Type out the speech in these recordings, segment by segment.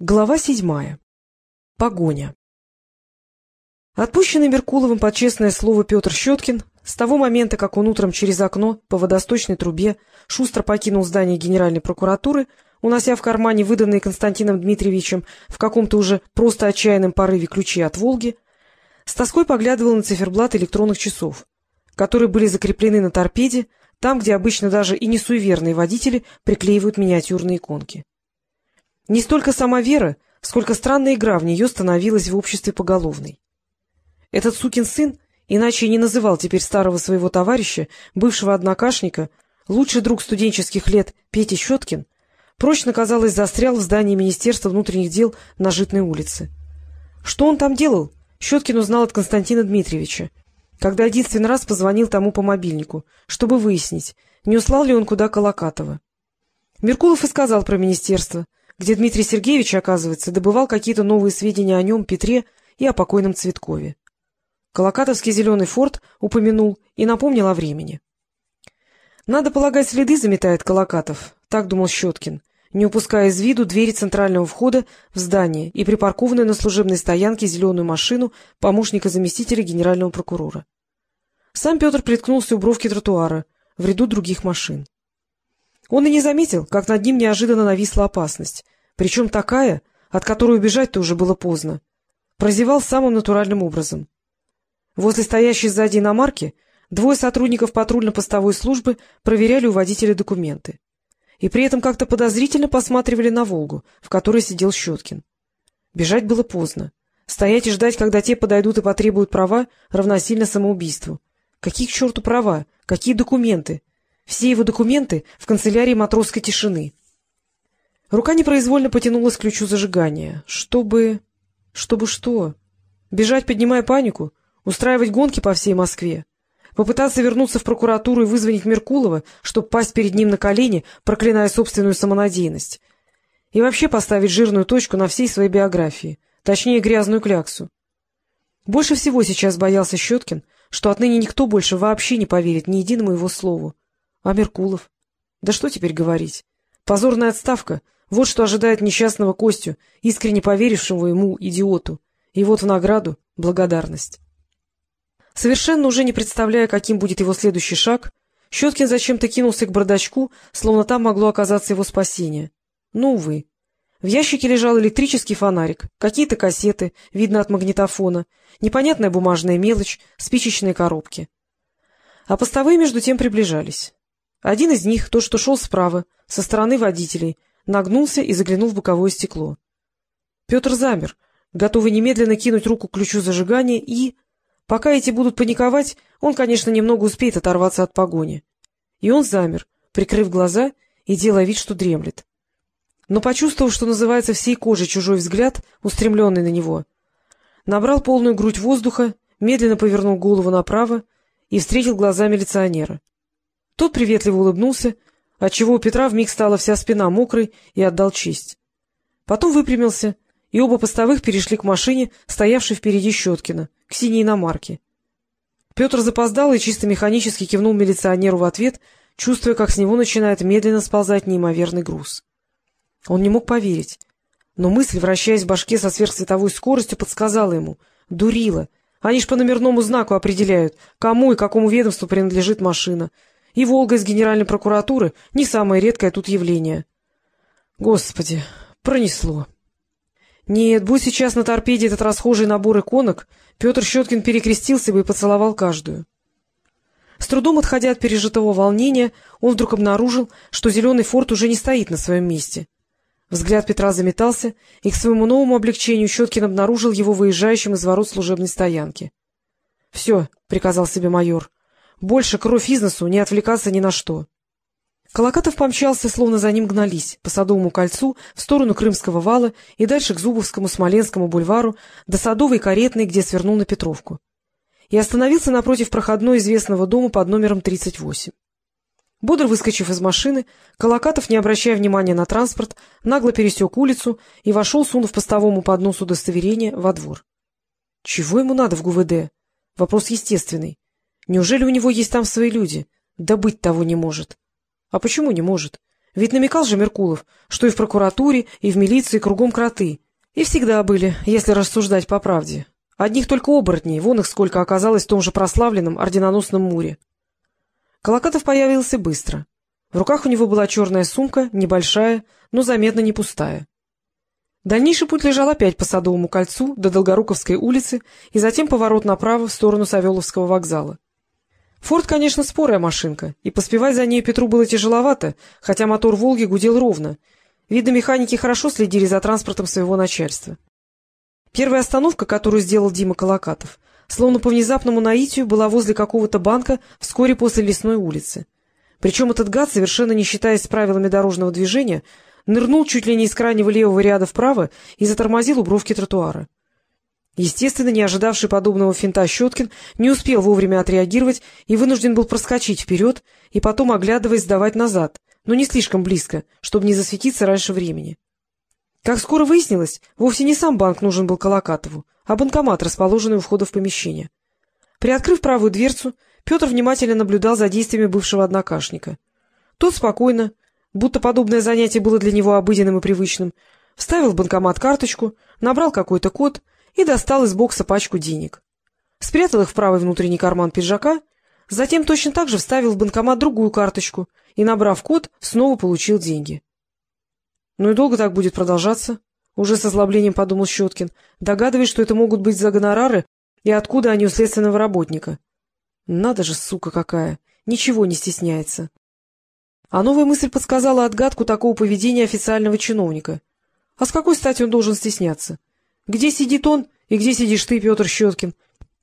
Глава седьмая. Погоня. Отпущенный Меркуловым под честное слово Петр Щеткин с того момента, как он утром через окно по водосточной трубе шустро покинул здание Генеральной прокуратуры, унося в кармане выданные Константином Дмитриевичем в каком-то уже просто отчаянном порыве ключи от «Волги», с тоской поглядывал на циферблат электронных часов, которые были закреплены на торпеде, там, где обычно даже и не суеверные водители приклеивают миниатюрные иконки. Не столько сама Вера, сколько странная игра в нее становилась в обществе поголовной. Этот сукин сын, иначе и не называл теперь старого своего товарища, бывшего однокашника, лучший друг студенческих лет Петя Щеткин, прочно, казалось, застрял в здании Министерства внутренних дел на Житной улице. Что он там делал, Щеткин узнал от Константина Дмитриевича, когда единственный раз позвонил тому по мобильнику, чтобы выяснить, не услал ли он куда Колокатова. Меркулов и сказал про министерство — где Дмитрий Сергеевич, оказывается, добывал какие-то новые сведения о нем, Петре и о покойном Цветкове. Колокатовский зеленый форт упомянул и напомнил о времени. «Надо полагать, следы заметает Колокатов», — так думал Щеткин, не упуская из виду двери центрального входа в здание и припаркованную на служебной стоянке зеленую машину помощника заместителя генерального прокурора. Сам Петр приткнулся у бровки тротуара в ряду других машин. Он и не заметил, как над ним неожиданно нависла опасность, причем такая, от которой убежать-то уже было поздно. Прозевал самым натуральным образом. Возле стоящей сзади иномарки двое сотрудников патрульно-постовой службы проверяли у водителя документы. И при этом как-то подозрительно посматривали на «Волгу», в которой сидел Щеткин. Бежать было поздно. Стоять и ждать, когда те подойдут и потребуют права, равносильно самоубийству. Какие к черту права? Какие документы? Все его документы в канцелярии матросской тишины. Рука непроизвольно потянулась к ключу зажигания. Чтобы... Чтобы что? Бежать, поднимая панику? Устраивать гонки по всей Москве? Попытаться вернуться в прокуратуру и вызвонить Меркулова, чтобы пасть перед ним на колени, проклиная собственную самонадеянность? И вообще поставить жирную точку на всей своей биографии, точнее, грязную кляксу. Больше всего сейчас боялся Щеткин, что отныне никто больше вообще не поверит ни единому его слову. А Меркулов? Да что теперь говорить? Позорная отставка. Вот что ожидает несчастного Костю, искренне поверившего ему, идиоту. И вот в награду — благодарность. Совершенно уже не представляя, каким будет его следующий шаг, Щеткин зачем-то кинулся к бардачку, словно там могло оказаться его спасение. Ну, увы. В ящике лежал электрический фонарик, какие-то кассеты, видно от магнитофона, непонятная бумажная мелочь, спичечные коробки. А постовые между тем приближались. Один из них, тот, что шел справа, со стороны водителей, нагнулся и заглянул в боковое стекло. Петр замер, готовый немедленно кинуть руку к ключу зажигания и... Пока эти будут паниковать, он, конечно, немного успеет оторваться от погони. И он замер, прикрыв глаза и делая вид, что дремлет. Но, почувствовав, что называется всей кожей чужой взгляд, устремленный на него, набрал полную грудь воздуха, медленно повернул голову направо и встретил глаза милиционера. Тот приветливо улыбнулся, отчего у Петра вмиг стала вся спина мокрой и отдал честь. Потом выпрямился, и оба постовых перешли к машине, стоявшей впереди Щеткина, к синей иномарке. Петр запоздал и чисто механически кивнул милиционеру в ответ, чувствуя, как с него начинает медленно сползать неимоверный груз. Он не мог поверить, но мысль, вращаясь в башке со сверхсветовой скоростью, подсказала ему — дурила. Они ж по номерному знаку определяют, кому и какому ведомству принадлежит машина — и «Волга» из Генеральной прокуратуры — не самое редкое тут явление. Господи, пронесло. Нет, будь сейчас на торпеде этот расхожий набор иконок, Петр Щеткин перекрестился бы и поцеловал каждую. С трудом отходя от пережитого волнения, он вдруг обнаружил, что зеленый форт уже не стоит на своем месте. Взгляд Петра заметался, и к своему новому облегчению Щеткин обнаружил его выезжающим из ворот служебной стоянки. — Все, — приказал себе майор, больше кровь из носу, не отвлекаться ни на что. Колокатов помчался, словно за ним гнались, по Садовому кольцу, в сторону Крымского вала и дальше к Зубовскому, Смоленскому бульвару, до Садовой каретной, где свернул на Петровку. И остановился напротив проходной известного дома под номером 38. Бодро выскочив из машины, Колокатов, не обращая внимания на транспорт, нагло пересек улицу и вошел, сунув постовому под нос удостоверение, во двор. Чего ему надо в ГУВД? Вопрос естественный. Неужели у него есть там свои люди? Да быть того не может. А почему не может? Ведь намекал же Меркулов, что и в прокуратуре, и в милиции кругом кроты. И всегда были, если рассуждать по правде. Одних только оборотней, вон их сколько оказалось в том же прославленном орденоносном Муре. Колокатов появился быстро. В руках у него была черная сумка, небольшая, но заметно не пустая. Дальнейший путь лежал опять по Садовому кольцу до Долгоруковской улицы и затем поворот направо в сторону Савеловского вокзала. Форд, конечно, спорая машинка, и поспевать за ней Петру было тяжеловато, хотя мотор «Волги» гудел ровно. Видно, механики хорошо следили за транспортом своего начальства. Первая остановка, которую сделал Дима Колокатов, словно по внезапному наитию, была возле какого-то банка вскоре после лесной улицы. Причем этот гад, совершенно не считаясь с правилами дорожного движения, нырнул чуть ли не из крайнего левого ряда вправо и затормозил у бровки тротуара. Естественно, не ожидавший подобного финта Щеткин не успел вовремя отреагировать и вынужден был проскочить вперед и потом, оглядываясь, сдавать назад, но не слишком близко, чтобы не засветиться раньше времени. Как скоро выяснилось, вовсе не сам банк нужен был Колокатову, а банкомат, расположенный у входа в помещение. Приоткрыв правую дверцу, Петр внимательно наблюдал за действиями бывшего однокашника. Тот спокойно, будто подобное занятие было для него обыденным и привычным, вставил в банкомат карточку, набрал какой-то код — и достал из бокса пачку денег. Спрятал их в правый внутренний карман пиджака, затем точно так же вставил в банкомат другую карточку и, набрав код, снова получил деньги. — Ну и долго так будет продолжаться? — уже с озлоблением подумал Щеткин, догадываясь, что это могут быть за гонорары и откуда они у следственного работника. Надо же, сука какая! Ничего не стесняется. А новая мысль подсказала отгадку такого поведения официального чиновника. А с какой стати он должен стесняться? Где сидит он и где сидишь ты, Петр Щеткин?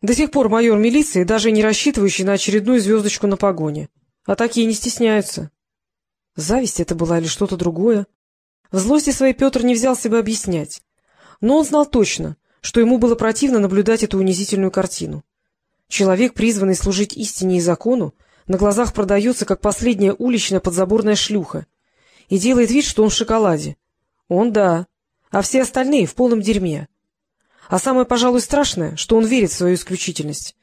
До сих пор майор милиции, даже не рассчитывающий на очередную звездочку на погоне. А такие не стесняются. Зависть это была или что-то другое? В злости своей Петр не взял себя объяснять. Но он знал точно, что ему было противно наблюдать эту унизительную картину. Человек, призванный служить истине и закону, на глазах продается, как последняя уличная подзаборная шлюха, и делает вид, что он в шоколаде. Он — да, а все остальные — в полном дерьме. А самое, пожалуй, страшное, что он верит в свою исключительность.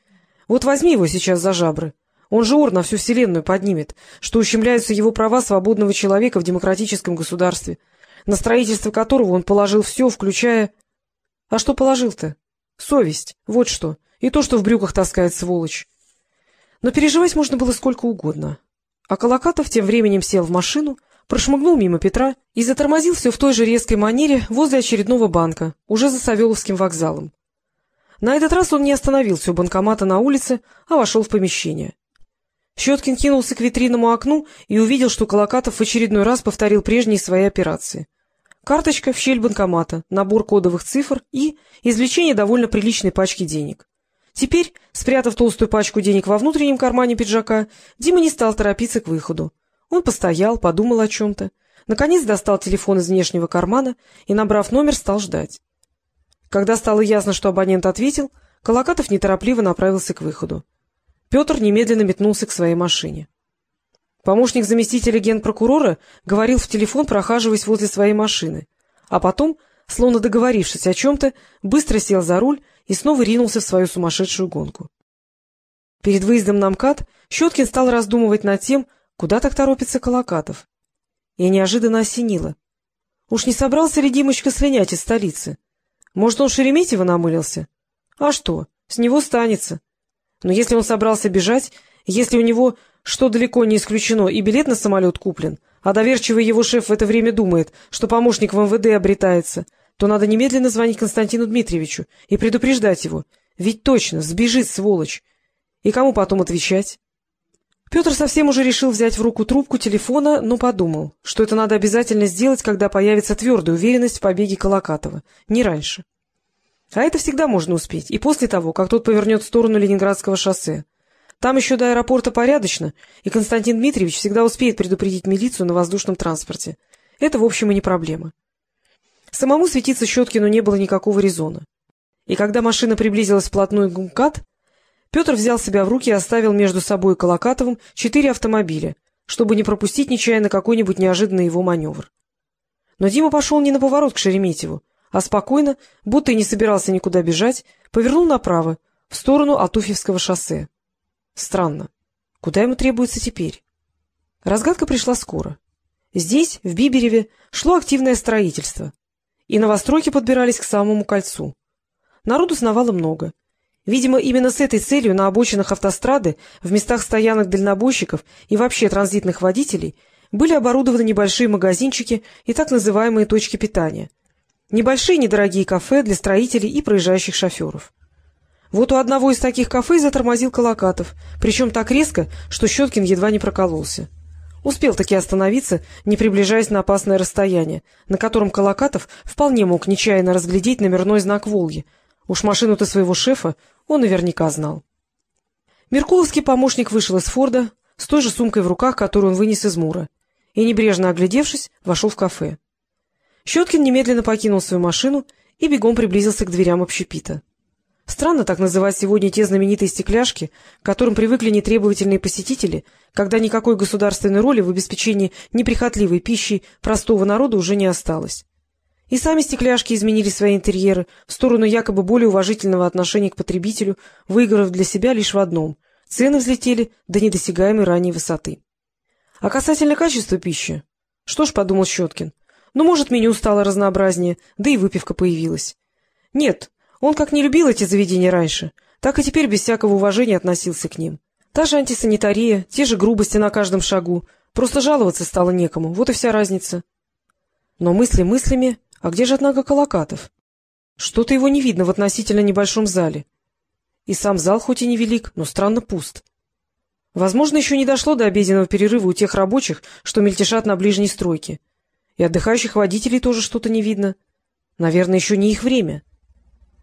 Вот возьми его сейчас за жабры. Он же ор на всю вселенную поднимет, что ущемляются его права свободного человека в демократическом государстве, на строительство которого он положил все, включая... А что положил-то? Совесть. Вот что. И то, что в брюках таскает сволочь. Но переживать можно было сколько угодно. А Колокатов тем временем сел в машину, прошмыгнул мимо Петра и затормозил все в той же резкой манере возле очередного банка, уже за Савеловским вокзалом. На этот раз он не остановился у банкомата на улице, а вошел в помещение. Щеткин кинулся к витринному окну и увидел, что Колокатов в очередной раз повторил прежние свои операции. Карточка в щель банкомата, набор кодовых цифр и извлечение довольно приличной пачки денег. Теперь, спрятав толстую пачку денег во внутреннем кармане пиджака, Дима не стал торопиться к выходу. Он постоял, подумал о чем-то, наконец достал телефон из внешнего кармана и, набрав номер, стал ждать. Когда стало ясно, что абонент ответил, Колокатов неторопливо направился к выходу. Петр немедленно метнулся к своей машине. Помощник заместителя генпрокурора говорил в телефон, прохаживаясь возле своей машины, а потом, словно договорившись о чем-то, быстро сел за руль и снова ринулся в свою сумасшедшую гонку. Перед выездом на МКАД Щеткин стал раздумывать над тем, Куда так торопится Колокатов? И неожиданно осенило. Уж не собрался ли Димочка слинять из столицы? Может, он Шереметьево намылился? А что, с него станется. Но если он собрался бежать, если у него, что далеко не исключено, и билет на самолет куплен, а доверчивый его шеф в это время думает, что помощник в МВД обретается, то надо немедленно звонить Константину Дмитриевичу и предупреждать его. Ведь точно, сбежит, сволочь. И кому потом отвечать? Петр совсем уже решил взять в руку трубку телефона, но подумал, что это надо обязательно сделать, когда появится твердая уверенность в побеге Колокатова, не раньше. А это всегда можно успеть, и после того, как тот повернет в сторону Ленинградского шоссе. Там еще до аэропорта порядочно, и Константин Дмитриевич всегда успеет предупредить милицию на воздушном транспорте. Это, в общем, и не проблема. Самому светиться Щеткину не было никакого резона. И когда машина приблизилась вплотную к МКАД, Петр взял себя в руки и оставил между собой и Колокатовым четыре автомобиля, чтобы не пропустить нечаянно какой-нибудь неожиданный его маневр. Но Дима пошел не на поворот к Шереметьеву, а спокойно, будто и не собирался никуда бежать, повернул направо, в сторону Алтуфьевского шоссе. Странно. Куда ему требуется теперь? Разгадка пришла скоро. Здесь, в Бибереве, шло активное строительство, и новостройки подбирались к самому кольцу. Народу сновало много. Видимо, именно с этой целью на обочинах автострады, в местах стоянок дальнобойщиков и вообще транзитных водителей были оборудованы небольшие магазинчики и так называемые точки питания. Небольшие недорогие кафе для строителей и проезжающих шоферов. Вот у одного из таких кафе затормозил Колокатов, причем так резко, что Щеткин едва не прокололся. Успел таки остановиться, не приближаясь на опасное расстояние, на котором Колокатов вполне мог нечаянно разглядеть номерной знак «Волги». Уж машину-то своего шефа он наверняка знал. Меркуловский помощник вышел из Форда с той же сумкой в руках, которую он вынес из Мура, и, небрежно оглядевшись, вошел в кафе. Щеткин немедленно покинул свою машину и бегом приблизился к дверям общепита. Странно так называть сегодня те знаменитые стекляшки, к которым привыкли нетребовательные посетители, когда никакой государственной роли в обеспечении неприхотливой пищей простого народа уже не осталось. И сами стекляшки изменили свои интерьеры в сторону якобы более уважительного отношения к потребителю, выиграв для себя лишь в одном — цены взлетели до недосягаемой ранней высоты. А касательно качества пищи? Что ж, — подумал Щеткин, — ну, может, меню стало разнообразнее, да и выпивка появилась. Нет, он как не любил эти заведения раньше, так и теперь без всякого уважения относился к ним. Та же антисанитария, те же грубости на каждом шагу. Просто жаловаться стало некому, вот и вся разница. Но мысли мыслями, а где же, однако, Колокатов? Что-то его не видно в относительно небольшом зале. И сам зал хоть и невелик, но странно пуст. Возможно, еще не дошло до обеденного перерыва у тех рабочих, что мельтешат на ближней стройке. И отдыхающих водителей тоже что-то не видно. Наверное, еще не их время. —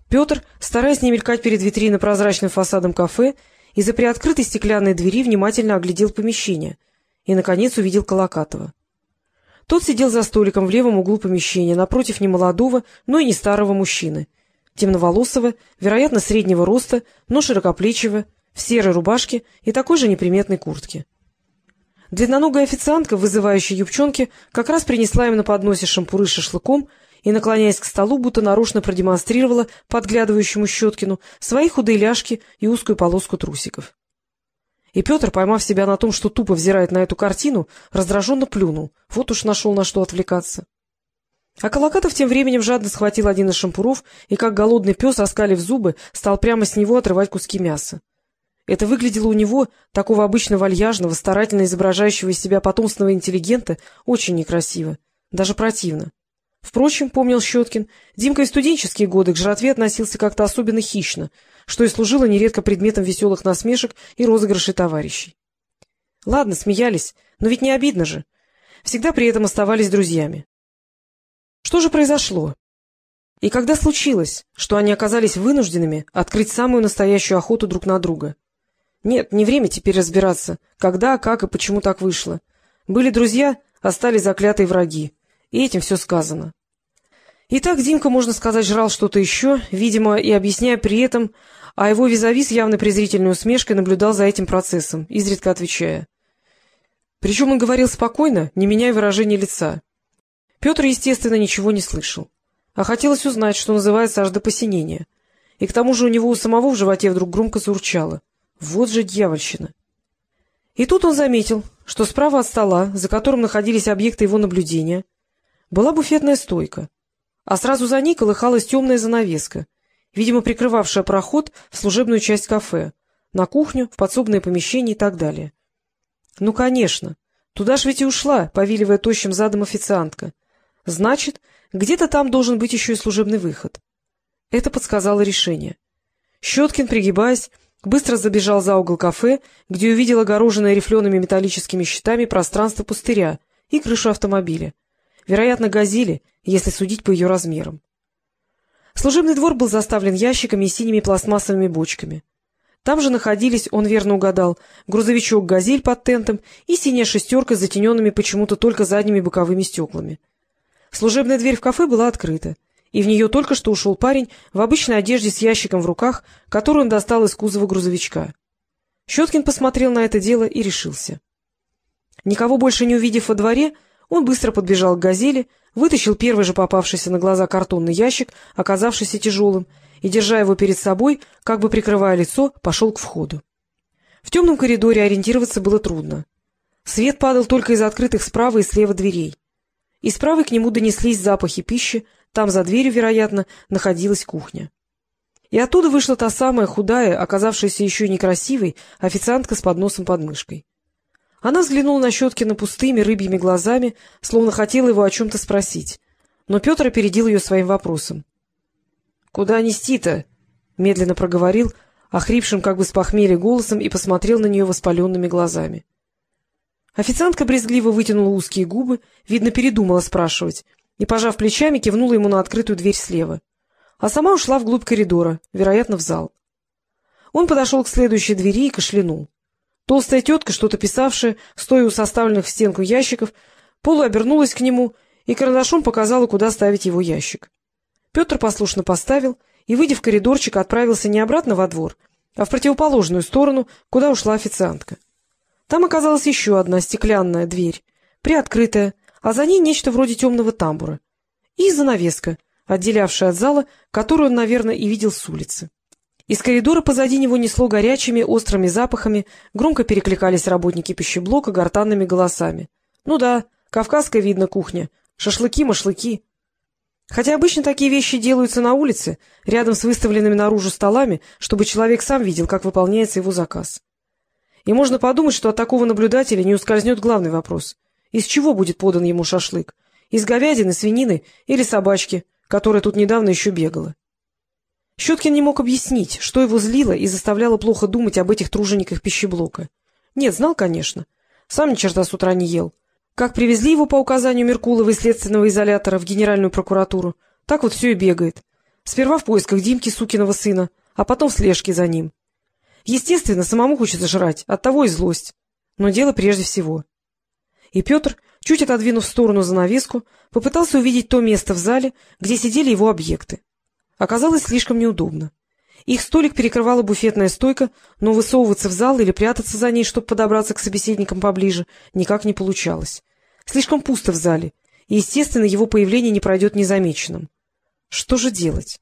Петр, стараясь не мелькать перед витриной прозрачным фасадом кафе, из-за приоткрытой стеклянной двери внимательно оглядел помещение и, наконец, увидел Колокатова. Тот сидел за столиком в левом углу помещения, напротив немолодого, но и не старого мужчины, темноволосого, вероятно, среднего роста, но широкоплечего, в серой рубашке и такой же неприметной куртке. Длинноногая официантка, вызывающая юбчонки, как раз принесла им на подносе шампуры с шашлыком и, наклоняясь к столу, будто нарочно продемонстрировала подглядывающему Щеткину свои худые ляжки и узкую полоску трусиков. И Петр, поймав себя на том, что тупо взирает на эту картину, раздраженно плюнул. Вот уж нашел на что отвлекаться. А Колокатов тем временем жадно схватил один из шампуров и, как голодный пес, оскалив зубы, стал прямо с него отрывать куски мяса. Это выглядело у него, такого обычно вальяжного, старательно изображающего из себя потомственного интеллигента, очень некрасиво, даже противно. Впрочем, помнил Щеткин, Димка и студенческие годы к жратве относился как-то особенно хищно, что и служило нередко предметом веселых насмешек и розыгрышей товарищей. Ладно, смеялись, но ведь не обидно же. Всегда при этом оставались друзьями. Что же произошло? И когда случилось, что они оказались вынужденными открыть самую настоящую охоту друг на друга? Нет, не время теперь разбираться, когда, как и почему так вышло. Были друзья, остались заклятые враги. И этим все сказано. Итак, Димка, можно сказать, жрал что-то еще, видимо, и объясняя при этом, а его визави с явно презрительной усмешкой наблюдал за этим процессом, изредка отвечая. Причем он говорил спокойно, не меняя выражения лица. Петр, естественно, ничего не слышал. А хотелось узнать, что называется аж до посинения. И к тому же у него у самого в животе вдруг громко заурчало. Вот же дьявольщина! И тут он заметил, что справа от стола, за которым находились объекты его наблюдения, была буфетная стойка, а сразу за ней колыхалась темная занавеска, видимо, прикрывавшая проход в служебную часть кафе, на кухню, в подсобное помещение и так далее. Ну, конечно, туда ж ведь и ушла, повиливая тощим задом официантка. Значит, где-то там должен быть еще и служебный выход. Это подсказало решение. Щеткин, пригибаясь, быстро забежал за угол кафе, где увидел огороженное рифлеными металлическими щитами пространство пустыря и крышу автомобиля. Вероятно, газели, если судить по ее размерам. Служебный двор был заставлен ящиками и синими пластмассовыми бочками. Там же находились, он верно угадал, грузовичок «Газель» под тентом и синяя шестерка с затененными почему-то только задними боковыми стеклами. Служебная дверь в кафе была открыта, и в нее только что ушел парень в обычной одежде с ящиком в руках, который он достал из кузова грузовичка. Щеткин посмотрел на это дело и решился. Никого больше не увидев во дворе, он быстро подбежал к «Газели», вытащил первый же попавшийся на глаза картонный ящик, оказавшийся тяжелым, и, держа его перед собой, как бы прикрывая лицо, пошел к входу. В темном коридоре ориентироваться было трудно. Свет падал только из открытых справа и слева дверей. И справа к нему донеслись запахи пищи, там за дверью, вероятно, находилась кухня. И оттуда вышла та самая худая, оказавшаяся еще и некрасивой, официантка с подносом под мышкой. Она взглянула на Щеткина пустыми рыбьими глазами, словно хотела его о чем-то спросить. Но Петр опередил ее своим вопросом. — Куда нести-то? — медленно проговорил, охрипшим как бы с похмелья голосом, и посмотрел на нее воспаленными глазами. Официантка брезгливо вытянула узкие губы, видно, передумала спрашивать, и, пожав плечами, кивнула ему на открытую дверь слева. А сама ушла вглубь коридора, вероятно, в зал. Он подошел к следующей двери и кашлянул. Толстая тетка, что-то писавшая, стоя у составленных в стенку ящиков, полуобернулась к нему и карандашом показала, куда ставить его ящик. Петр послушно поставил и, выйдя в коридорчик, отправился не обратно во двор, а в противоположную сторону, куда ушла официантка. Там оказалась еще одна стеклянная дверь, приоткрытая, а за ней нечто вроде темного тамбура. И занавеска, отделявшая от зала, которую он, наверное, и видел с улицы. Из коридора позади него несло горячими, острыми запахами, громко перекликались работники пищеблока гортанными голосами. Ну да, кавказская, видно, кухня. Шашлыки-машлыки. Хотя обычно такие вещи делаются на улице, рядом с выставленными наружу столами, чтобы человек сам видел, как выполняется его заказ. И можно подумать, что от такого наблюдателя не ускользнет главный вопрос. Из чего будет подан ему шашлык? Из говядины, свинины или собачки, которая тут недавно еще бегала? Щеткин не мог объяснить, что его злило и заставляло плохо думать об этих тружениках пищеблока. Нет, знал, конечно. Сам ни черта с утра не ел. Как привезли его по указанию Меркулова из следственного изолятора в Генеральную прокуратуру, так вот все и бегает. Сперва в поисках Димки, сукиного сына, а потом в слежке за ним. Естественно, самому хочется жрать, оттого и злость. Но дело прежде всего. И Петр, чуть отодвинув в сторону занавеску, попытался увидеть то место в зале, где сидели его объекты. Оказалось слишком неудобно. Их столик перекрывала буфетная стойка, но высовываться в зал или прятаться за ней, чтобы подобраться к собеседникам поближе, никак не получалось. Слишком пусто в зале, и, естественно, его появление не пройдет незамеченным. Что же делать?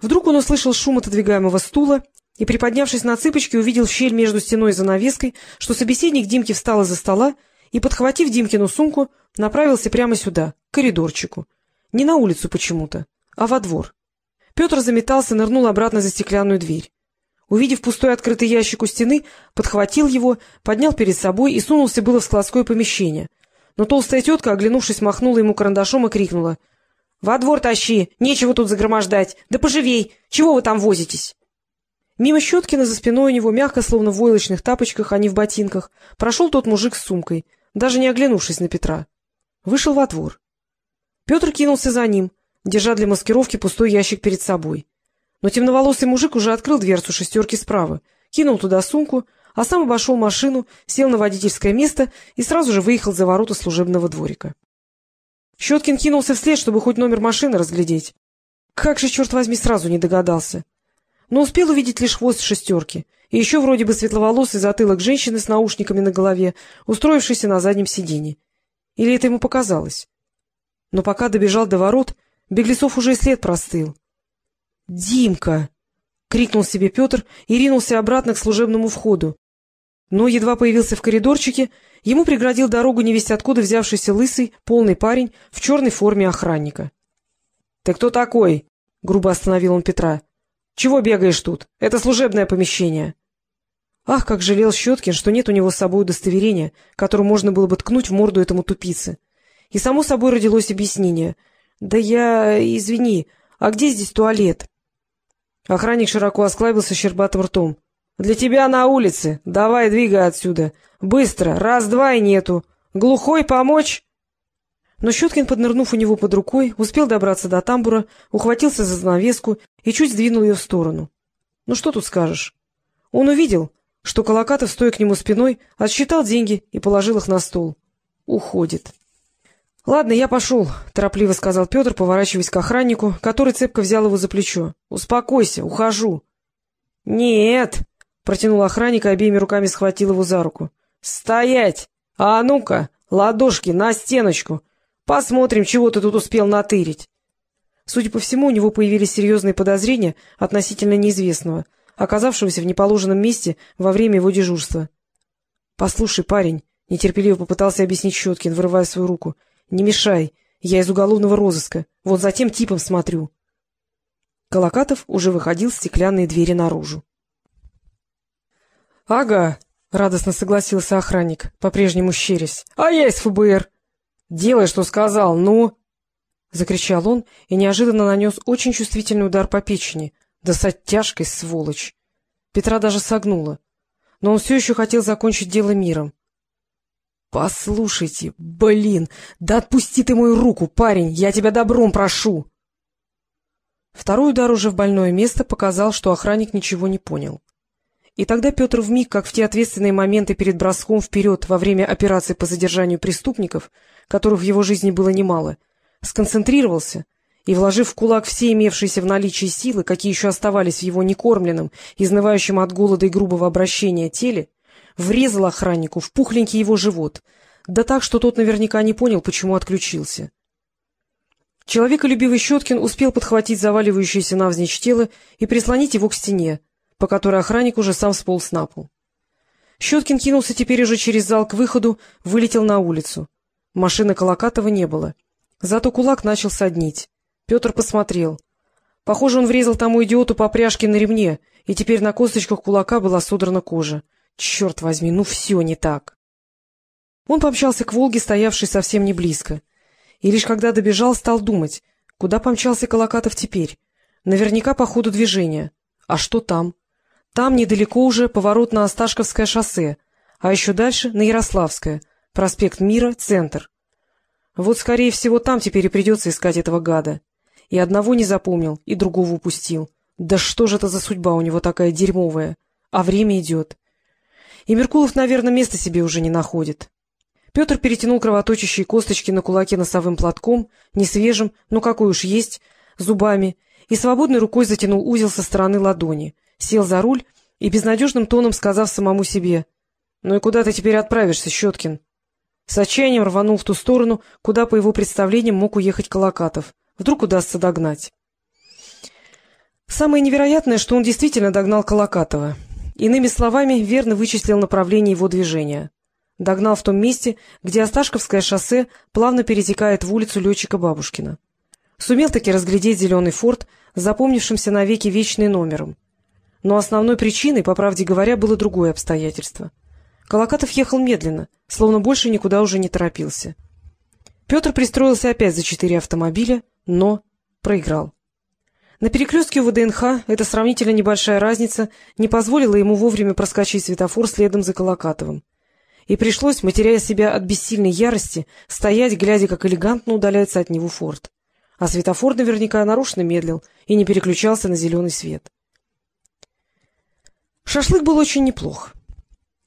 Вдруг он услышал шум отодвигаемого стула и, приподнявшись на цыпочки, увидел щель между стеной и занавеской, что собеседник Димки встал из-за стола и, подхватив Димкину сумку, направился прямо сюда, к коридорчику. Не на улицу почему-то, а во двор. Петр заметался, нырнул обратно за стеклянную дверь. Увидев пустой открытый ящик у стены, подхватил его, поднял перед собой и сунулся было в складское помещение. Но толстая тетка, оглянувшись, махнула ему карандашом и крикнула. — Во двор тащи! Нечего тут загромождать! Да поживей! Чего вы там возитесь? Мимо Щеткина за спиной у него, мягко, словно в войлочных тапочках, а не в ботинках, прошел тот мужик с сумкой, даже не оглянувшись на Петра. Вышел во двор. Петр кинулся за ним, держа для маскировки пустой ящик перед собой. Но темноволосый мужик уже открыл дверцу шестерки справа, кинул туда сумку, а сам обошел машину, сел на водительское место и сразу же выехал за ворота служебного дворика. Щеткин кинулся вслед, чтобы хоть номер машины разглядеть. Как же, черт возьми, сразу не догадался. Но успел увидеть лишь хвост шестерки и еще вроде бы светловолосый затылок женщины с наушниками на голове, устроившейся на заднем сиденье. Или это ему показалось? Но пока добежал до ворот, Беглецов уже и след простыл. «Димка!» — крикнул себе Петр и ринулся обратно к служебному входу. Но едва появился в коридорчике, ему преградил дорогу невесть откуда взявшийся лысый, полный парень в черной форме охранника. — Ты кто такой? — грубо остановил он Петра. — Чего бегаешь тут? Это служебное помещение. Ах, как жалел Щеткин, что нет у него с собой удостоверения, которым можно было бы ткнуть в морду этому тупице. И само собой родилось объяснение —— Да я... извини, а где здесь туалет? Охранник широко осклабился щербатым ртом. — Для тебя на улице. Давай, двигай отсюда. Быстро. Раз-два и нету. Глухой помочь? Но Щеткин, поднырнув у него под рукой, успел добраться до тамбура, ухватился за занавеску и чуть сдвинул ее в сторону. Ну что тут скажешь? Он увидел, что Колокатов, стоя к нему спиной, отсчитал деньги и положил их на стол. Уходит. — Ладно, я пошел, — торопливо сказал Петр, поворачиваясь к охраннику, который цепко взял его за плечо. — Успокойся, ухожу. — Нет, — протянул охранник и обеими руками схватил его за руку. — Стоять! А ну-ка, ладошки на стеночку! Посмотрим, чего ты тут успел натырить. Судя по всему, у него появились серьезные подозрения относительно неизвестного, оказавшегося в неположенном месте во время его дежурства. — Послушай, парень, — нетерпеливо попытался объяснить Щеткин, вырывая свою руку. — Не мешай, я из уголовного розыска, вот за тем типом смотрю. Колокатов уже выходил стеклянные двери наружу. — Ага, — радостно согласился охранник, по-прежнему щерясь. — А я из ФБР. — Делай, что сказал, ну... — закричал он и неожиданно нанес очень чувствительный удар по печени. Да с оттяжкой, сволочь! Петра даже согнула. Но он все еще хотел закончить дело миром. — Послушайте, блин, да отпусти ты мою руку, парень, я тебя добром прошу! Второй удар уже в больное место показал, что охранник ничего не понял. И тогда Петр вмиг, как в те ответственные моменты перед броском вперед во время операции по задержанию преступников, которых в его жизни было немало, сконцентрировался и, вложив в кулак все имевшиеся в наличии силы, какие еще оставались в его некормленном, изнывающем от голода и грубого обращения теле, врезал охраннику в пухленький его живот, да так, что тот наверняка не понял, почему отключился. Человеколюбивый Щеткин успел подхватить заваливающееся навзничь тело и прислонить его к стене, по которой охранник уже сам сполз на пол. Щеткин кинулся теперь уже через зал к выходу, вылетел на улицу. Машины Колокатова не было. Зато кулак начал соднить. Петр посмотрел. Похоже, он врезал тому идиоту по пряжке на ремне, и теперь на косточках кулака была содрана кожа. Черт возьми, ну все не так. Он помчался к Волге, стоявшей совсем не близко. И лишь когда добежал, стал думать, куда помчался Колокатов теперь. Наверняка по ходу движения. А что там? Там недалеко уже поворот на Осташковское шоссе, а еще дальше на Ярославское, проспект Мира, центр. Вот, скорее всего, там теперь и придется искать этого гада. И одного не запомнил, и другого упустил. Да что же это за судьба у него такая дерьмовая? А время идет. И Меркулов, наверное, места себе уже не находит. Петр перетянул кровоточащие косточки на кулаке носовым платком, не свежим, но какой уж есть, зубами, и свободной рукой затянул узел со стороны ладони, сел за руль и безнадежным тоном сказав самому себе, «Ну и куда ты теперь отправишься, Щеткин?» С отчаянием рванул в ту сторону, куда, по его представлениям, мог уехать Колокатов. Вдруг удастся догнать. Самое невероятное, что он действительно догнал Колокатова. Иными словами, верно вычислил направление его движения. Догнал в том месте, где Осташковское шоссе плавно перетекает в улицу летчика Бабушкина. Сумел таки разглядеть зеленый форт, запомнившимся навеки вечный номером. Но основной причиной, по правде говоря, было другое обстоятельство. Колокатов ехал медленно, словно больше никуда уже не торопился. Петр пристроился опять за четыре автомобиля, но проиграл. На перекрестке ВДНХ эта сравнительно небольшая разница не позволила ему вовремя проскочить светофор следом за Колокатовым. И пришлось, матеряя себя от бессильной ярости, стоять, глядя, как элегантно удаляется от него форт. А светофор наверняка нарочно медлил и не переключался на зеленый свет. Шашлык был очень неплох.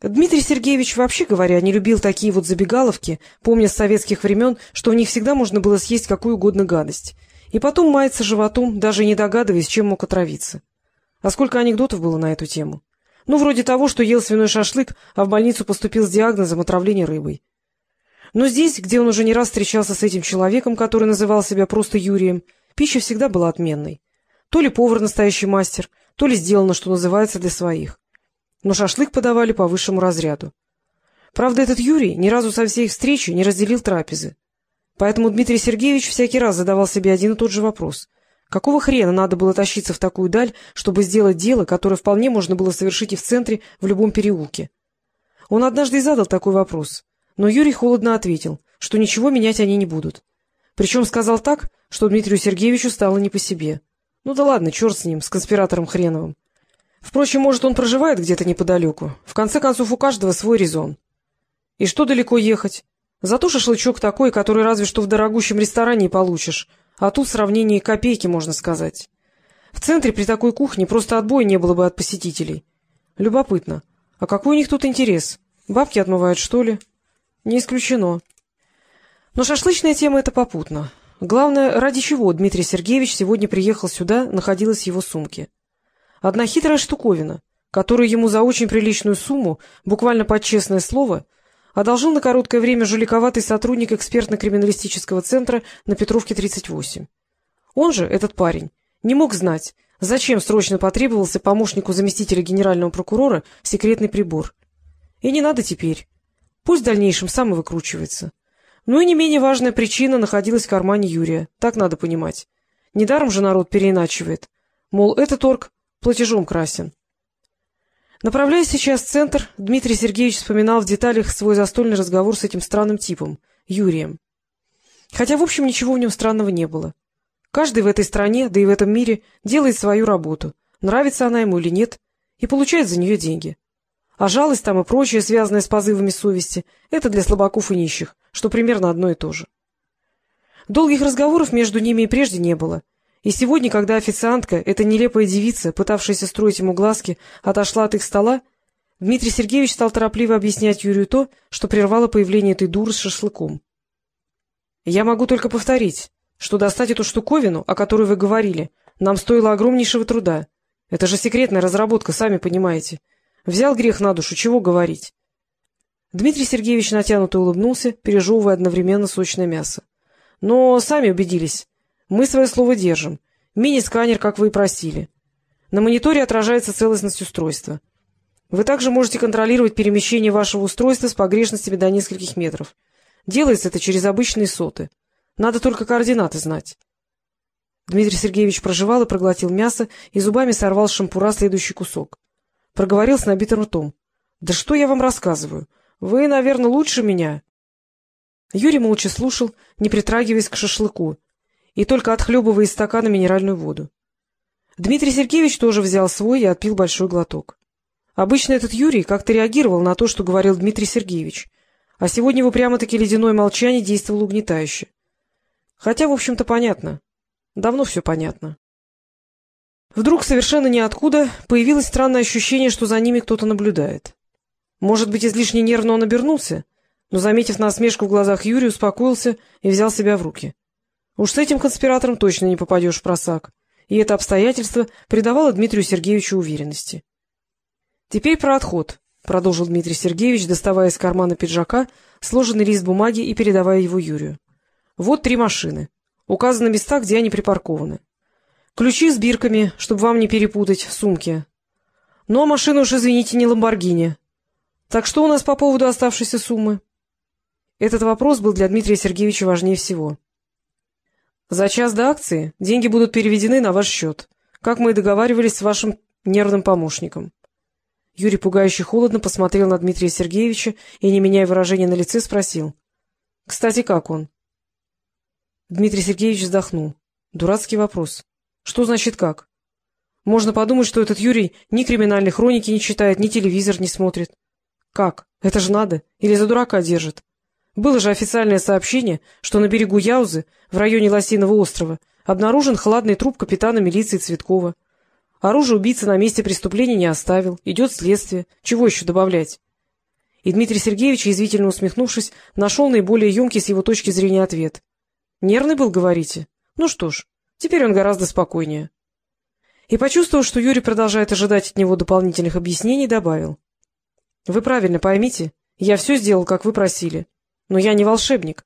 Дмитрий Сергеевич, вообще говоря, не любил такие вот забегаловки, помня с советских времен, что в них всегда можно было съесть какую угодно гадость — и потом мается животом, даже не догадываясь, чем мог отравиться. А сколько анекдотов было на эту тему? Ну, вроде того, что ел свиной шашлык, а в больницу поступил с диагнозом отравления рыбой. Но здесь, где он уже не раз встречался с этим человеком, который называл себя просто Юрием, пища всегда была отменной. То ли повар настоящий мастер, то ли сделано, что называется, для своих. Но шашлык подавали по высшему разряду. Правда, этот Юрий ни разу со всей их встречи не разделил трапезы. Поэтому Дмитрий Сергеевич всякий раз задавал себе один и тот же вопрос. Какого хрена надо было тащиться в такую даль, чтобы сделать дело, которое вполне можно было совершить и в центре, в любом переулке? Он однажды и задал такой вопрос, но Юрий холодно ответил, что ничего менять они не будут. Причем сказал так, что Дмитрию Сергеевичу стало не по себе. Ну да ладно, черт с ним, с конспиратором хреновым. Впрочем, может, он проживает где-то неподалеку. В конце концов, у каждого свой резон. И что далеко ехать? Зато шашлычок такой, который разве что в дорогущем ресторане получишь, а тут сравнение копейки, можно сказать. В центре при такой кухне просто отбоя не было бы от посетителей. Любопытно. А какой у них тут интерес? Бабки отмывают, что ли? Не исключено. Но шашлычная тема — это попутно. Главное, ради чего Дмитрий Сергеевич сегодня приехал сюда, находилась в его сумке. Одна хитрая штуковина, которую ему за очень приличную сумму, буквально под честное слово — одолжил на короткое время жуликоватый сотрудник экспертно-криминалистического центра на Петровке, 38. Он же, этот парень, не мог знать, зачем срочно потребовался помощнику заместителя генерального прокурора секретный прибор. И не надо теперь. Пусть в дальнейшем сам и выкручивается. Ну и не менее важная причина находилась в кармане Юрия, так надо понимать. Недаром же народ переиначивает. Мол, этот торг платежом красен. Направляясь сейчас в центр, Дмитрий Сергеевич вспоминал в деталях свой застольный разговор с этим странным типом, Юрием. Хотя, в общем, ничего в нем странного не было. Каждый в этой стране, да и в этом мире, делает свою работу, нравится она ему или нет, и получает за нее деньги. А жалость там и прочее, связанное с позывами совести, это для слабаков и нищих, что примерно одно и то же. Долгих разговоров между ними и прежде не было, и сегодня, когда официантка, эта нелепая девица, пытавшаяся строить ему глазки, отошла от их стола, Дмитрий Сергеевич стал торопливо объяснять Юрию то, что прервало появление этой дуры с шашлыком. — Я могу только повторить, что достать эту штуковину, о которой вы говорили, нам стоило огромнейшего труда. Это же секретная разработка, сами понимаете. Взял грех на душу, чего говорить? Дмитрий Сергеевич натянуто улыбнулся, пережевывая одновременно сочное мясо. — Но сами убедились. Мы свое слово держим. Мини-сканер, как вы и просили. На мониторе отражается целостность устройства. Вы также можете контролировать перемещение вашего устройства с погрешностями до нескольких метров. Делается это через обычные соты. Надо только координаты знать. Дмитрий Сергеевич проживал и проглотил мясо и зубами сорвал с шампура следующий кусок. Проговорил с набитым ртом. — Да что я вам рассказываю? Вы, наверное, лучше меня. Юрий молча слушал, не притрагиваясь к шашлыку, и только отхлебывая из стакана минеральную воду. Дмитрий Сергеевич тоже взял свой и отпил большой глоток. Обычно этот Юрий как-то реагировал на то, что говорил Дмитрий Сергеевич, а сегодня его прямо-таки ледяное молчание действовало угнетающе. Хотя, в общем-то, понятно. Давно все понятно. Вдруг, совершенно ниоткуда, появилось странное ощущение, что за ними кто-то наблюдает. Может быть, излишне нервно он обернулся, но, заметив насмешку в глазах Юрия, успокоился и взял себя в руки. Уж с этим конспиратором точно не попадешь в просак. И это обстоятельство придавало Дмитрию Сергеевичу уверенности. — Теперь про отход, — продолжил Дмитрий Сергеевич, доставая из кармана пиджака сложенный лист бумаги и передавая его Юрию. — Вот три машины. Указаны места, где они припаркованы. Ключи с бирками, чтобы вам не перепутать, в сумке. Но машина уж, извините, не «Ламборгини». Так что у нас по поводу оставшейся суммы? Этот вопрос был для Дмитрия Сергеевича важнее всего. За час до акции деньги будут переведены на ваш счет, как мы и договаривались с вашим нервным помощником. Юрий пугающе холодно посмотрел на Дмитрия Сергеевича и, не меняя выражения на лице, спросил. — Кстати, как он? Дмитрий Сергеевич вздохнул. Дурацкий вопрос. Что значит как? Можно подумать, что этот Юрий ни криминальной хроники не читает, ни телевизор не смотрит. Как? Это же надо. Или за дурака держит. Было же официальное сообщение, что на берегу Яузы, в районе Лосиного острова, обнаружен хладный труп капитана милиции Цветкова. Оружие убийца на месте преступления не оставил. Идет следствие. Чего еще добавлять? И Дмитрий Сергеевич, язвительно усмехнувшись, нашел наиболее емкий с его точки зрения ответ. — Нервный был, говорите? Ну что ж, теперь он гораздо спокойнее. И, почувствовав, что Юрий продолжает ожидать от него дополнительных объяснений, добавил. — Вы правильно поймите, я все сделал, как вы просили. Но я не волшебник.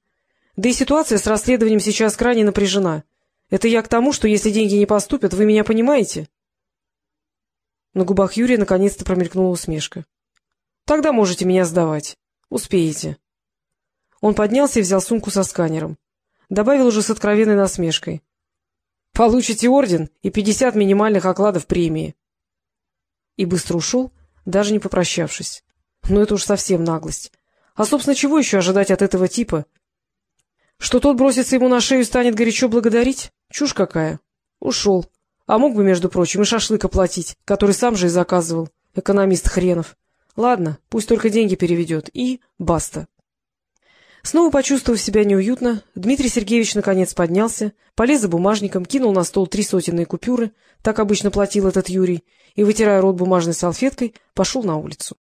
Да и ситуация с расследованием сейчас крайне напряжена. Это я к тому, что если деньги не поступят, вы меня понимаете? На губах Юрия наконец-то промелькнула усмешка. — Тогда можете меня сдавать. Успеете. Он поднялся и взял сумку со сканером. Добавил уже с откровенной насмешкой. — Получите орден и пятьдесят минимальных окладов премии. И быстро ушел, даже не попрощавшись. Но это уж совсем наглость. А, собственно, чего еще ожидать от этого типа? Что тот бросится ему на шею и станет горячо благодарить? Чушь какая. Ушел. А мог бы, между прочим, и шашлык оплатить, который сам же и заказывал. Экономист хренов. Ладно, пусть только деньги переведет. И баста. Снова почувствовав себя неуютно, Дмитрий Сергеевич наконец поднялся, полез за бумажником, кинул на стол три сотенные купюры, так обычно платил этот Юрий, и, вытирая рот бумажной салфеткой, пошел на улицу.